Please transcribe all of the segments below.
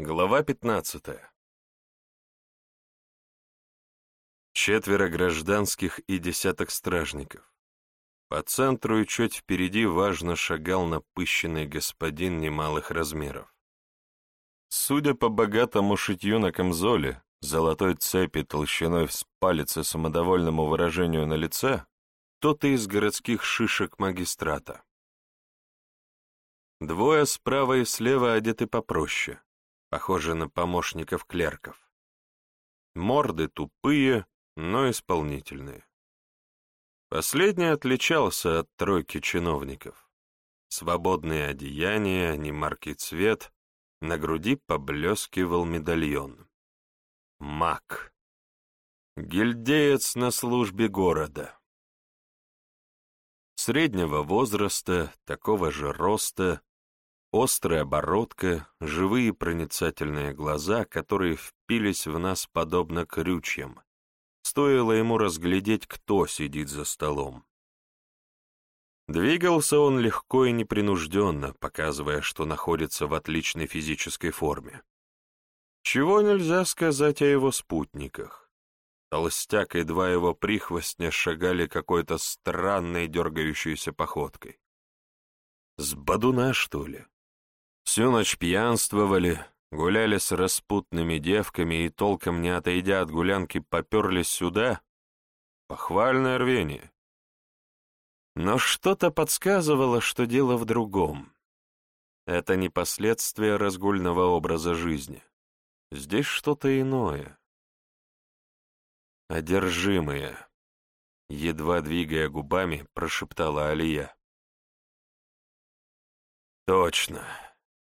Глава 15. Четверо гражданских и десяток стражников. По центру и чуть впереди важно шагал напыщенный господин немалых размеров. Судя по богатому шитью на камзоле, золотой цепи толщиной в палец и самодовольному выражению на лице, тот из городских шишек магистрата. Двое справа и слева одеты попроще, похожи на помощников клерков. Морды тупые, но исполнительные. Последний отличался от тройки чиновников. Свободные одеяния, немаркий цвет, на груди поблескивал медальон. Маг. Гильдеец на службе города. Среднего возраста, такого же роста, Острая бородка, живые проницательные глаза, которые впились в нас подобно крючьям. Стоило ему разглядеть, кто сидит за столом. Двигался он легко и непринужденно, показывая, что находится в отличной физической форме. Чего нельзя сказать о его спутниках. Толстяк и два его прихвостня шагали какой-то странной дергающейся походкой. С бадуна, что ли? Всю ночь пьянствовали, гуляли с распутными девками и, толком не отойдя от гулянки, поперлись сюда. Похвальное рвение. Но что-то подсказывало, что дело в другом. Это не последствия разгульного образа жизни. Здесь что-то иное. Одержимые. Едва двигая губами, прошептала Алия. Точно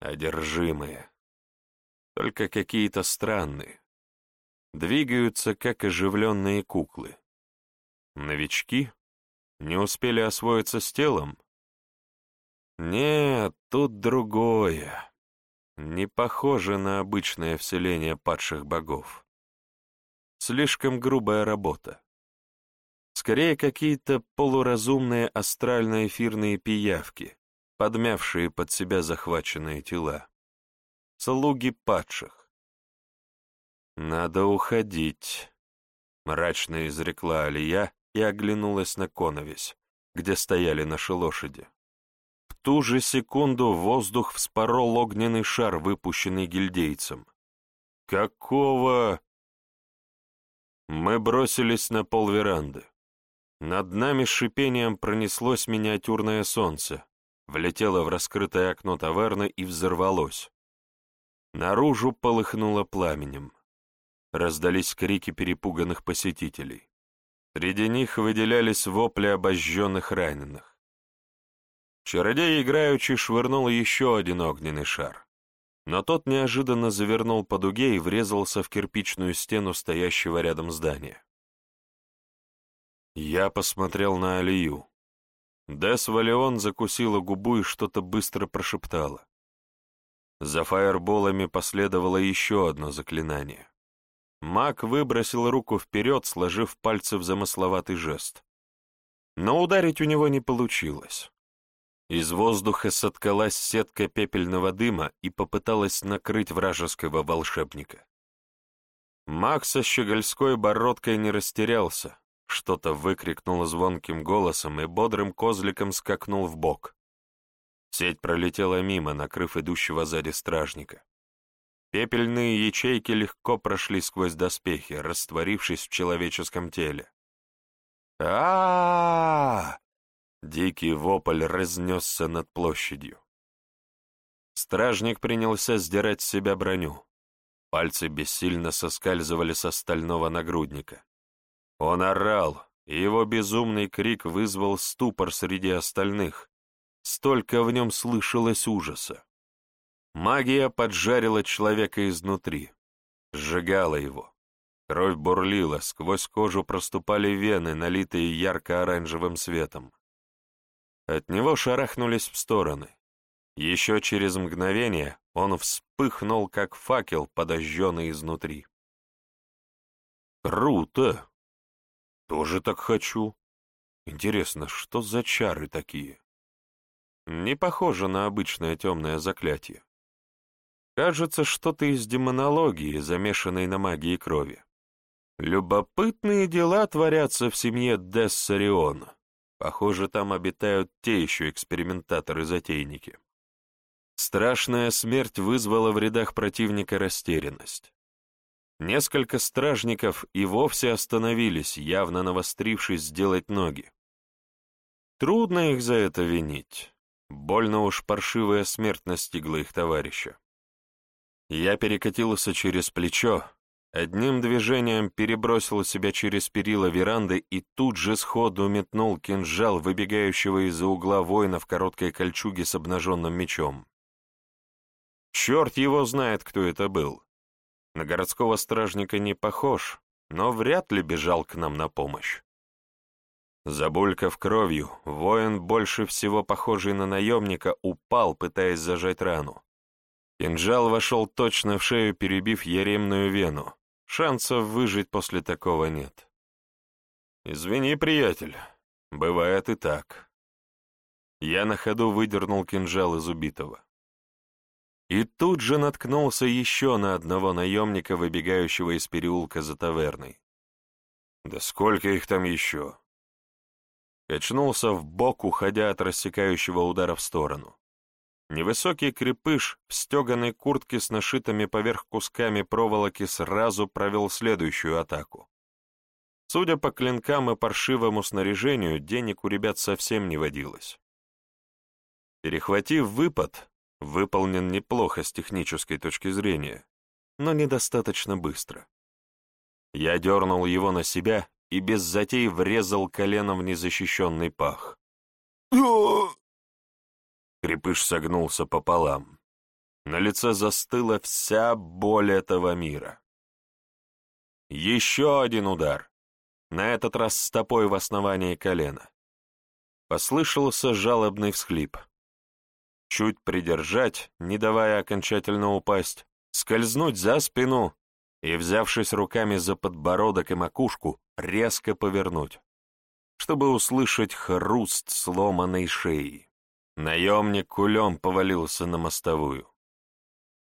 одержимые. Только какие-то странные. Двигаются, как оживленные куклы. Новички? Не успели освоиться с телом? Нет, тут другое. Не похоже на обычное вселение падших богов. Слишком грубая работа. Скорее, какие-то полуразумные астрально-эфирные пиявки, подмявшие под себя захваченные тела. Слуги падших. «Надо уходить», — мрачно изрекла Алия и оглянулась на коновесь, где стояли наши лошади. В ту же секунду воздух вспорол огненный шар, выпущенный гильдейцем. «Какого?» Мы бросились на пол веранды. Над нами с шипением пронеслось миниатюрное солнце, влетело в раскрытое окно таверны и взорвалось. Наружу полыхнуло пламенем. Раздались крики перепуганных посетителей. Среди них выделялись вопли обожженных раненых. Чародей играючи швырнул еще один огненный шар, но тот неожиданно завернул по дуге и врезался в кирпичную стену стоящего рядом здания. Я посмотрел на Алию. Дес Валион закусила губу и что-то быстро прошептала. За фаерболами последовало еще одно заклинание. Маг выбросил руку вперед, сложив пальцы в замысловатый жест. Но ударить у него не получилось. Из воздуха соткалась сетка пепельного дыма и попыталась накрыть вражеского волшебника. Маг со щегольской бородкой не растерялся, что-то выкрикнул звонким голосом и бодрым козликом скакнул в бок. Сеть пролетела мимо, накрыв идущего сзади стражника. Пепельные ячейки легко прошли сквозь доспехи, растворившись в человеческом теле. а, Дикий вопль разнесся над площадью. Стражник принялся сдирать с себя броню. Пальцы бессильно соскальзывали со стального нагрудника. Он орал, и его безумный крик вызвал ступор среди остальных. Столько в нем слышалось ужаса. Магия поджарила человека изнутри, сжигала его. Кровь бурлила, сквозь кожу проступали вены, налитые ярко-оранжевым светом. От него шарахнулись в стороны. Еще через мгновение он вспыхнул, как факел, подожженный изнутри. «Круто!» Тоже так хочу. Интересно, что за чары такие? Не похоже на обычное темное заклятие. Кажется, что-то из демонологии, замешанной на магии крови. Любопытные дела творятся в семье Дессарион. Похоже, там обитают те еще экспериментаторы-затейники. Страшная смерть вызвала в рядах противника растерянность. Несколько стражников и вовсе остановились, явно навострившись сделать ноги. Трудно их за это винить. Больно уж паршивая смерть настигла их товарища. Я перекатился через плечо, одним движением перебросил себя через перила веранды и тут же сходу метнул кинжал, выбегающего из-за угла воина в короткой кольчуге с обнаженным мечом. Черт его знает, кто это был. На городского стражника не похож, но вряд ли бежал к нам на помощь. Забулькав кровью, воин, больше всего похожий на наемника, упал, пытаясь зажать рану. Кинжал вошел точно в шею, перебив яремную вену. Шансов выжить после такого нет. «Извини, приятель, бывает и так». Я на ходу выдернул кинжал из убитого. И тут же наткнулся еще на одного наемника, выбегающего из переулка за таверной. «Да сколько их там еще?» Качнулся в бок, уходя от рассекающего удара в сторону. Невысокий крепыш в стеганой куртке с нашитыми поверх кусками проволоки сразу провел следующую атаку. Судя по клинкам и паршивому снаряжению, денег у ребят совсем не водилось. Перехватив выпад, выполнен неплохо с технической точки зрения, но недостаточно быстро. Я дернул его на себя и без затей врезал коленом в незащищенный пах. Крепыш согнулся пополам. На лице застыла вся боль этого мира. Еще один удар, на этот раз стопой в основании колена. Послышался жалобный всхлип. Чуть придержать, не давая окончательно упасть, скользнуть за спину и, взявшись руками за подбородок и макушку, резко повернуть, чтобы услышать хруст сломанной шеи. Наемник кулем повалился на мостовую.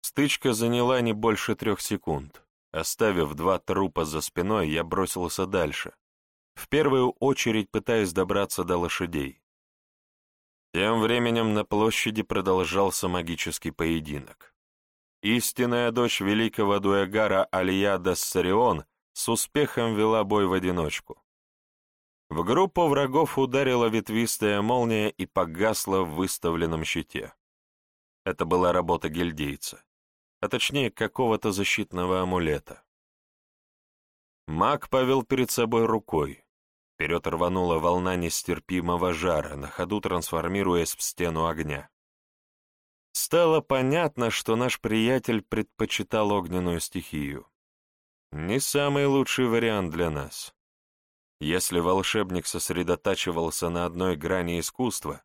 Стычка заняла не больше трех секунд. Оставив два трупа за спиной, я бросился дальше, в первую очередь пытаясь добраться до лошадей. Тем временем на площади продолжался магический поединок. Истинная дочь великого дуэгара Алия Дассарион с успехом вела бой в одиночку. В группу врагов ударила ветвистая молния и погасла в выставленном щите. Это была работа гильдейца, а точнее какого-то защитного амулета. Маг повел перед собой рукой. Вперед рванула волна нестерпимого жара, на ходу трансформируясь в стену огня. Стало понятно, что наш приятель предпочитал огненную стихию. Не самый лучший вариант для нас. Если волшебник сосредотачивался на одной грани искусства,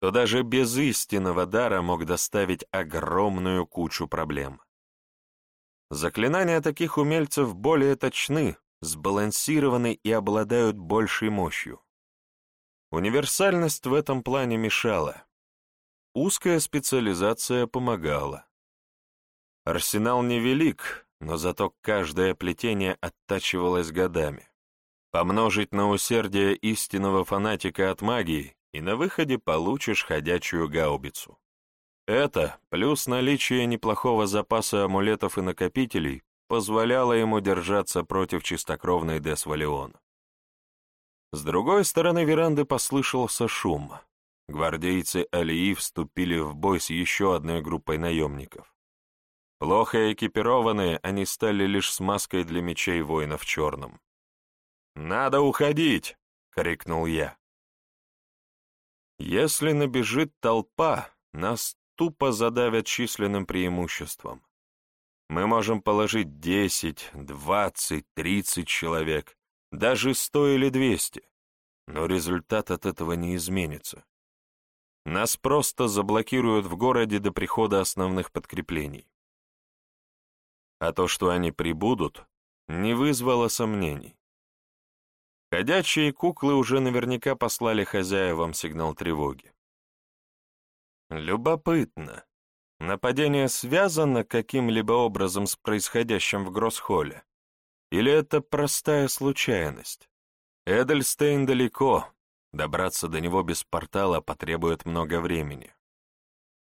то даже без истинного дара мог доставить огромную кучу проблем. Заклинания таких умельцев более точны, сбалансированы и обладают большей мощью. Универсальность в этом плане мешала. Узкая специализация помогала. Арсенал невелик, но зато каждое плетение оттачивалось годами помножить на усердие истинного фанатика от магии, и на выходе получишь ходячую гаубицу. Это, плюс наличие неплохого запаса амулетов и накопителей, позволяло ему держаться против чистокровной Десвалион. С другой стороны веранды послышался шум. Гвардейцы Алии вступили в бой с еще одной группой наемников. Плохо экипированные, они стали лишь смазкой для мечей воинов в черном. «Надо уходить!» — крикнул я. «Если набежит толпа, нас тупо задавят численным преимуществом. Мы можем положить десять, двадцать, тридцать человек, даже сто или двести, но результат от этого не изменится. Нас просто заблокируют в городе до прихода основных подкреплений. А то, что они прибудут, не вызвало сомнений. Ходячие куклы уже наверняка послали хозяевам сигнал тревоги. Любопытно, Нападение связано каким-либо образом с происходящим в Гроссхолле? Или это простая случайность? Эдельстейн далеко, добраться до него без портала потребует много времени.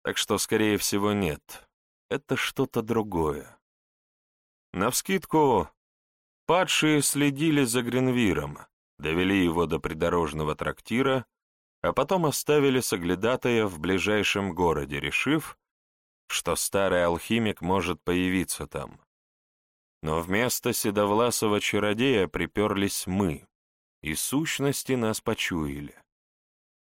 Так что, скорее всего, нет. Это что-то другое. Навскидку, падшие следили за Гренвиром, довели его до придорожного трактира, а потом оставили соглядатая в ближайшем городе, решив, что старый алхимик может появиться там. Но вместо седовласого чародея приперлись мы, и сущности нас почуяли.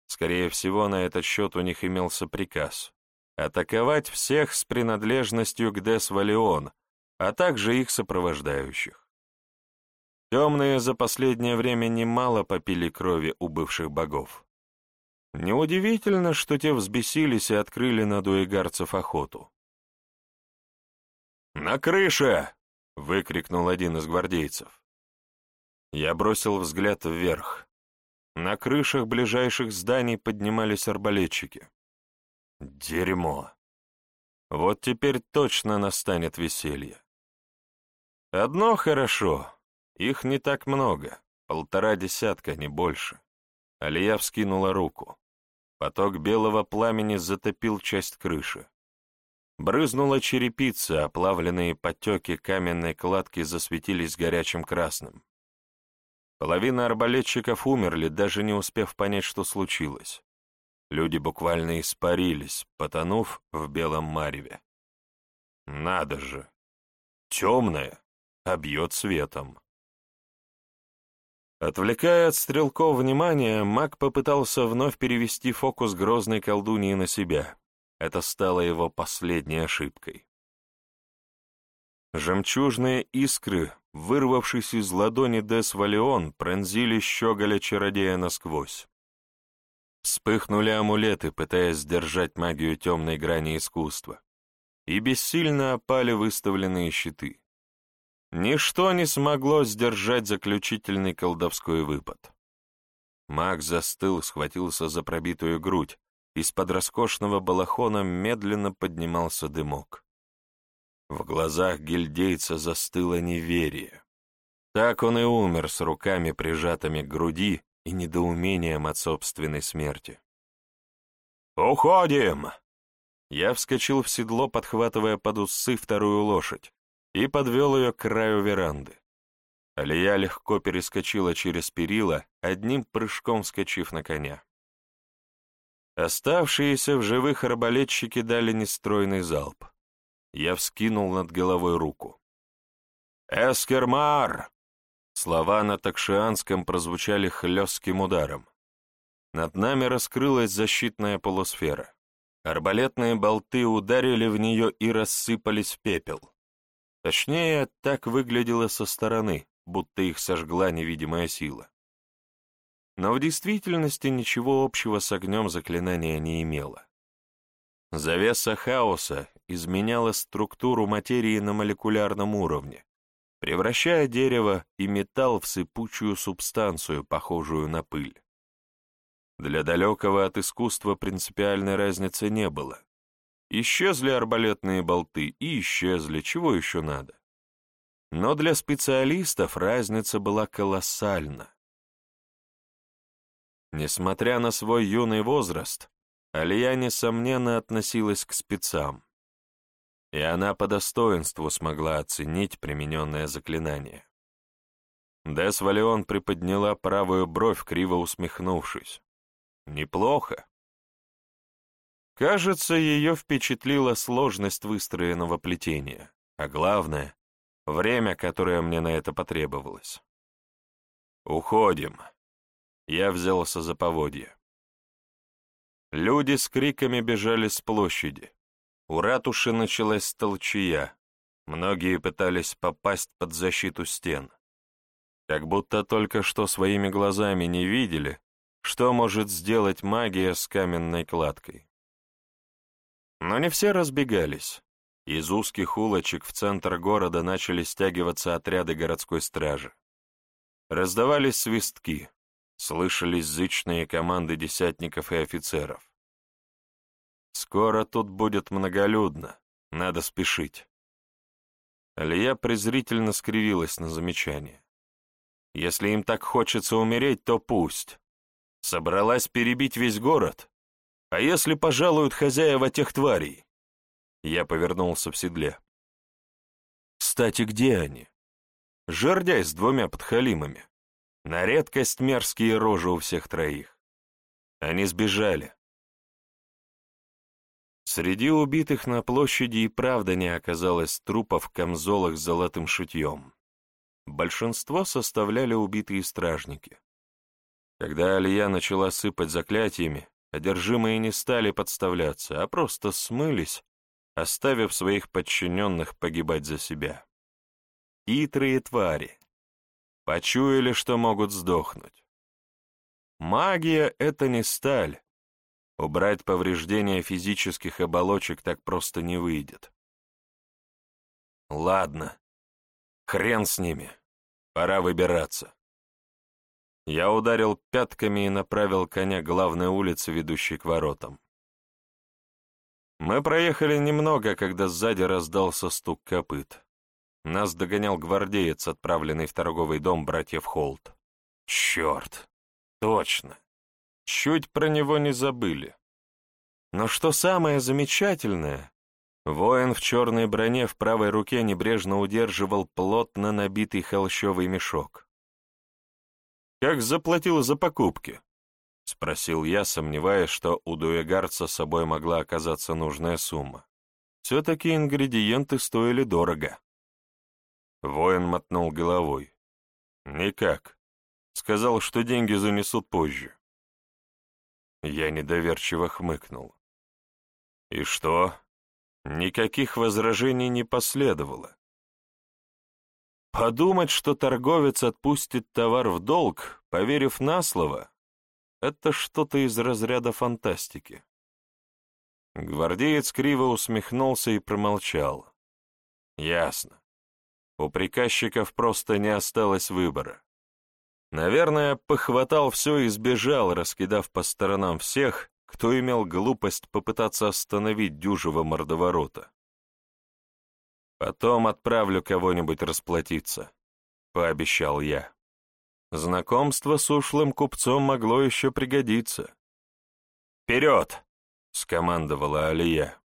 Скорее всего, на этот счет у них имелся приказ — атаковать всех с принадлежностью к Дес-Валион, а также их сопровождающих. Темные за последнее время немало попили крови у бывших богов. Неудивительно, что те взбесились и открыли на дуэгарцев охоту. «На крыше!» — выкрикнул один из гвардейцев. Я бросил взгляд вверх. На крышах ближайших зданий поднимались арбалетчики. Дерьмо. Вот теперь точно настанет веселье. Одно хорошо, их не так много, полтора десятка, не больше. Алия вскинула руку. Поток белого пламени затопил часть крыши. Брызнула черепица, оплавленные потеки каменной кладки засветились горячим красным. Половина арбалетчиков умерли, даже не успев понять, что случилось. Люди буквально испарились, потонув в белом мареве. Надо же! Темное, а бьет светом. Отвлекая от стрелков внимание, маг попытался вновь перевести фокус грозной колдуньи на себя. Это стало его последней ошибкой. Жемчужные искры, вырвавшись из ладони Дес Валион, пронзили щеголя чародея насквозь. Вспыхнули амулеты, пытаясь сдержать магию темной грани искусства, и бессильно опали выставленные щиты. Ничто не смогло сдержать заключительный колдовской выпад. Маг застыл, схватился за пробитую грудь, из-под роскошного балахона медленно поднимался дымок. В глазах гильдейца застыло неверие. Так он и умер с руками, прижатыми к груди, и недоумением от собственной смерти. «Уходим!» Я вскочил в седло, подхватывая под усы вторую лошадь и подвел ее к краю веранды. Алия легко перескочила через перила, одним прыжком вскочив на коня. Оставшиеся в живых арбалетчики дали нестройный залп. Я вскинул над головой руку. «Эскермар!» Слова на такшианском прозвучали хлестким ударом. Над нами раскрылась защитная полусфера. Арбалетные болты ударили в нее и рассыпались в пепел. Точнее, так выглядело со стороны, будто их сожгла невидимая сила. Но в действительности ничего общего с огнем заклинания не имело. Завеса хаоса изменяла структуру материи на молекулярном уровне, превращая дерево и металл в сыпучую субстанцию, похожую на пыль. Для далекого от искусства принципиальной разницы не было. Исчезли арбалетные болты и исчезли, чего еще надо. Но для специалистов разница была колоссальна. Несмотря на свой юный возраст, Алия, несомненно, относилась к спецам. И она по достоинству смогла оценить примененное заклинание. Дес Валион приподняла правую бровь, криво усмехнувшись. «Неплохо. Кажется, ее впечатлила сложность выстроенного плетения, а главное — время, которое мне на это потребовалось. «Уходим!» Я взялся за поводья. Люди с криками бежали с площади. У ратуши началась толчья. Многие пытались попасть под защиту стен. Как будто только что своими глазами не видели, что может сделать магия с каменной кладкой. Но не все разбегались. Из узких улочек в центр города начали стягиваться отряды городской стражи. Раздавались свистки, слышались зычные команды десятников и офицеров. Скоро тут будет многолюдно, надо спешить. Алия презрительно скривилась на замечание. Если им так хочется умереть, то пусть. Собралась перебить весь город? А если пожалуют хозяева тех тварей? Я повернулся в седле. Кстати, где они? Жердяй с двумя подхалимами. На редкость мерзкие рожи у всех троих. Они сбежали. Среди убитых на площади и правда не оказалось трупов в камзолах с золотым шитьем. Большинство составляли убитые стражники. Когда Алия начала сыпать заклятиями, одержимые не стали подставляться, а просто смылись, оставив своих подчиненных погибать за себя. Хитрые твари. Почуяли, что могут сдохнуть. Магия — это не сталь. Убрать повреждения физических оболочек так просто не выйдет. Ладно, хрен с ними, пора выбираться. Я ударил пятками и направил коня главной улице, ведущей к воротам. Мы проехали немного, когда сзади раздался стук копыт. Нас догонял гвардеец, отправленный в торговый дом братьев Холт. Черт! Точно! Чуть про него не забыли. Но что самое замечательное, воин в черной броне в правой руке небрежно удерживал плотно набитый холщовый мешок. «Как заплатил за покупки?» — спросил я, сомневаясь, что у дуэгарца с собой могла оказаться нужная сумма. Все-таки ингредиенты стоили дорого. Воин мотнул головой. «Никак. Сказал, что деньги занесут позже». Я недоверчиво хмыкнул. «И что?» Никаких возражений не последовало. Подумать, что торговец отпустит товар в долг, поверив на слово, это что-то из разряда фантастики. Гвардеец криво усмехнулся и промолчал. Ясно. У приказчиков просто не осталось выбора. Наверное, похватал все и сбежал, раскидав по сторонам всех, кто имел глупость попытаться остановить дюжего мордоворота. «Потом отправлю кого-нибудь расплатиться», — пообещал я. Знакомство с ушлым купцом могло еще пригодиться. «Вперед!» — скомандовала Алия.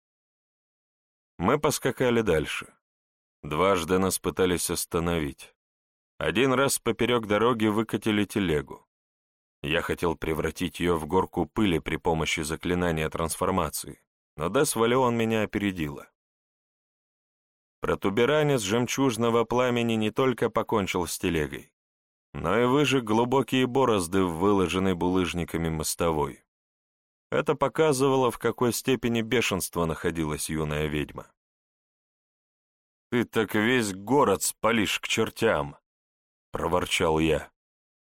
Мы поскакали дальше. Дважды нас пытались остановить. Один раз поперек дороги выкатили телегу. Я хотел превратить ее в горку пыли при помощи заклинания трансформации, но Дес Валеон меня опередила. Протуберанец жемчужного пламени не только покончил с телегой, но и выжег глубокие борозды в выложенной булыжниками мостовой. Это показывало, в какой степени бешенства находилась юная ведьма. «Ты так весь город спалишь к чертям!» — проворчал я,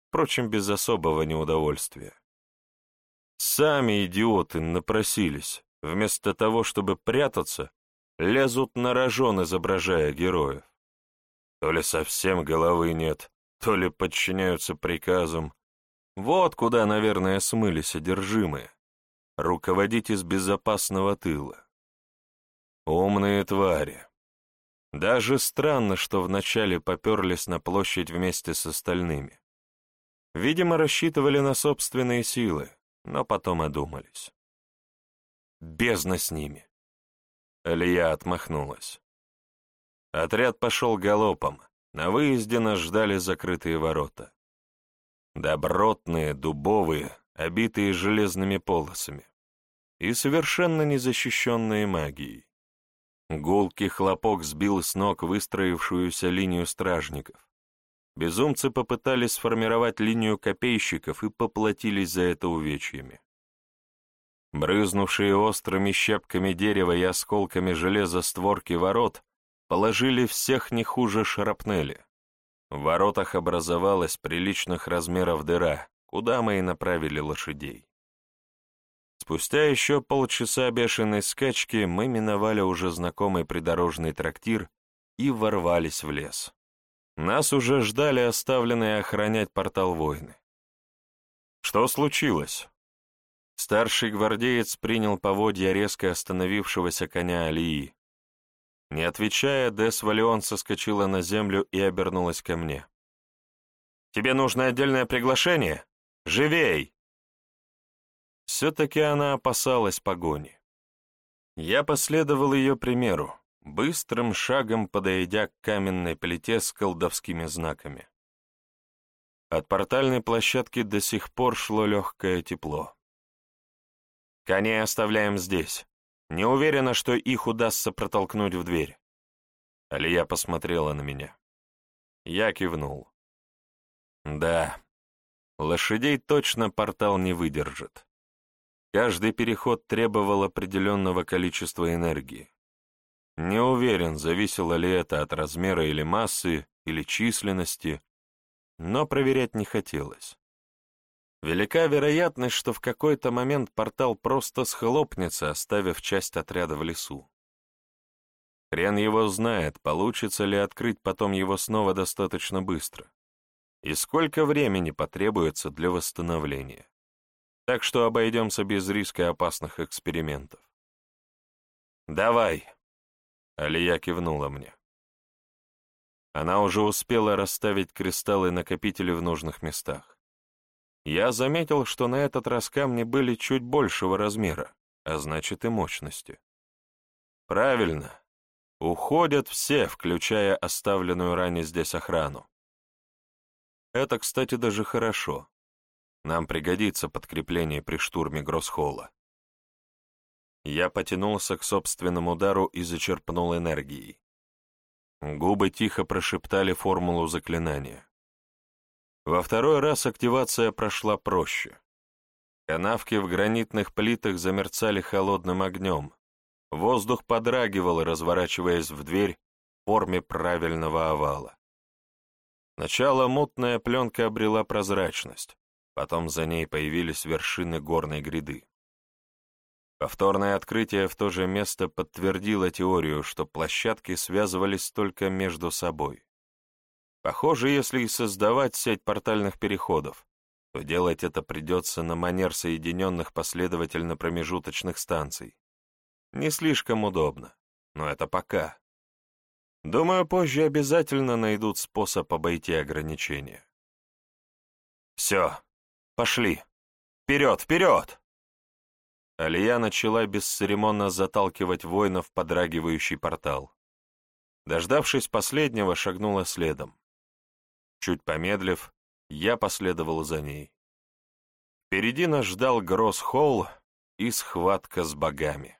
впрочем, без особого неудовольствия. Сами идиоты напросились, вместо того, чтобы прятаться, лезут на рожон, изображая героев. То ли совсем головы нет, то ли подчиняются приказам. Вот куда, наверное, смылись одержимые. Руководить из безопасного тыла. Умные твари. Даже странно, что вначале поперлись на площадь вместе с остальными. Видимо, рассчитывали на собственные силы, но потом одумались. Бездна с ними. Алия отмахнулась. Отряд пошел галопом. На выезде нас ждали закрытые ворота. Добротные, дубовые, обитые железными полосами. И совершенно незащищенные магией. Гулкий хлопок сбил с ног выстроившуюся линию стражников. Безумцы попытались сформировать линию копейщиков и поплатились за это увечьями. Брызнувшие острыми щепками дерева и осколками железа створки ворот положили всех не хуже шарапнели. В воротах образовалась приличных размеров дыра, куда мы и направили лошадей. Спустя еще полчаса бешеной скачки мы миновали уже знакомый придорожный трактир и ворвались в лес. Нас уже ждали оставленные охранять портал войны. «Что случилось?» Старший гвардеец принял поводья резко остановившегося коня Алии. Не отвечая, Дес Валион соскочила на землю и обернулась ко мне. «Тебе нужно отдельное приглашение? Живей!» Все-таки она опасалась погони. Я последовал ее примеру, быстрым шагом подойдя к каменной плите с колдовскими знаками. От портальной площадки до сих пор шло легкое тепло. Коней оставляем здесь. Не уверена, что их удастся протолкнуть в дверь. Алия посмотрела на меня. Я кивнул. Да, лошадей точно портал не выдержит. Каждый переход требовал определенного количества энергии. Не уверен, зависело ли это от размера или массы, или численности, но проверять не хотелось. Велика вероятность, что в какой-то момент портал просто схлопнется, оставив часть отряда в лесу. Хрен его знает, получится ли открыть потом его снова достаточно быстро. И сколько времени потребуется для восстановления. Так что обойдемся без риска опасных экспериментов. «Давай!» — Алия кивнула мне. Она уже успела расставить кристаллы-накопители в нужных местах. Я заметил, что на этот раз камни были чуть большего размера, а значит и мощности. Правильно. Уходят все, включая оставленную ранее здесь охрану. Это, кстати, даже хорошо. Нам пригодится подкрепление при штурме Гроссхолла. Я потянулся к собственному удару и зачерпнул энергией. Губы тихо прошептали формулу заклинания. Во второй раз активация прошла проще. Канавки в гранитных плитах замерцали холодным огнем. Воздух подрагивал, разворачиваясь в дверь в форме правильного овала. Сначала мутная пленка обрела прозрачность, потом за ней появились вершины горной гряды. Повторное открытие в то же место подтвердило теорию, что площадки связывались только между собой. Похоже, если и создавать сеть портальных переходов, то делать это придется на манер соединенных последовательно промежуточных станций. Не слишком удобно, но это пока. Думаю, позже обязательно найдут способ обойти ограничения. Все, пошли. Вперед, вперед! Алия начала бесцеремонно заталкивать воинов в подрагивающий портал. Дождавшись последнего, шагнула следом. Чуть помедлив, я последовал за ней. Впереди нас ждал Гросс-Холл и схватка с богами.